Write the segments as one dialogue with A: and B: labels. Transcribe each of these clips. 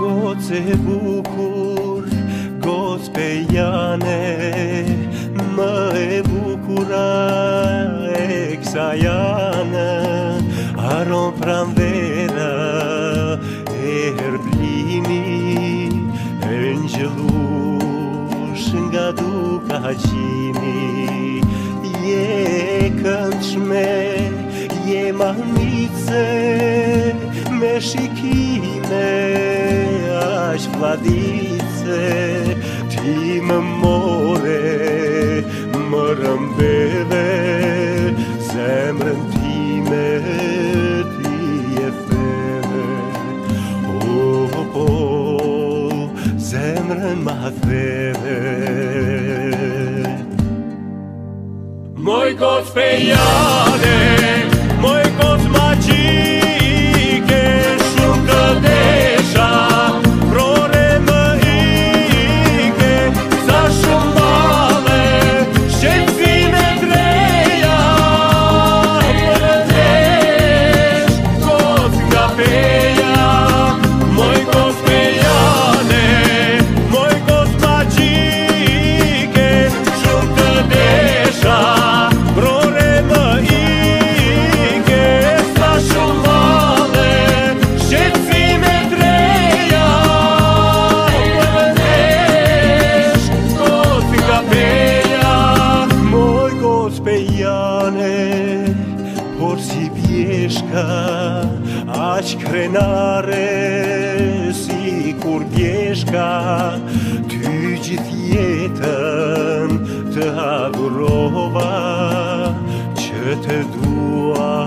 A: Gotze buko ka janë Aron pran vera E herblini, E në gjëllush Nga duka qimi Je këndshme Je mahnice Me shikime Ash vladice Ti më more Më rëmbeve عمرا ما hacede
B: Moikos peiade, moikos machine
A: shka Aq krenare si kur djeshka Ty gjithë jetën të adurova Që të dua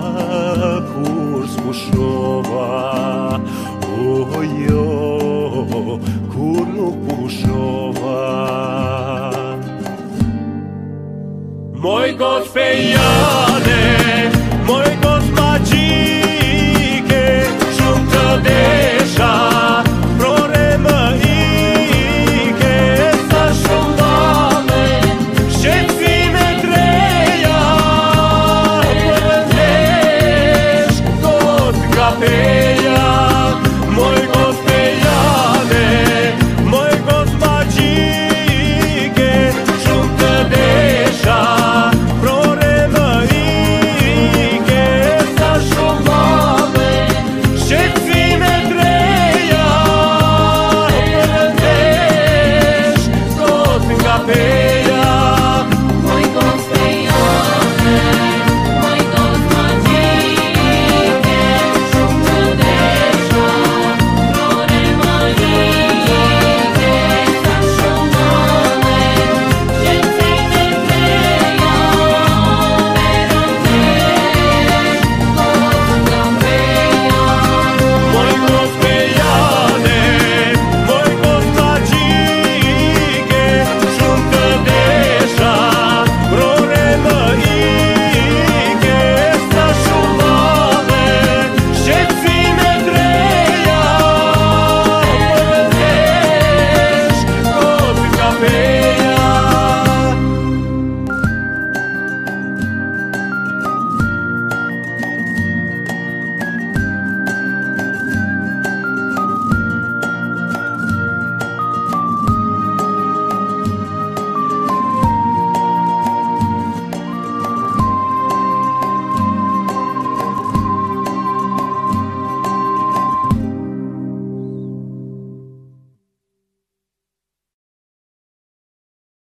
A: kur s'pushova O oh, jo, kur nuk pushova
B: Moj gos pe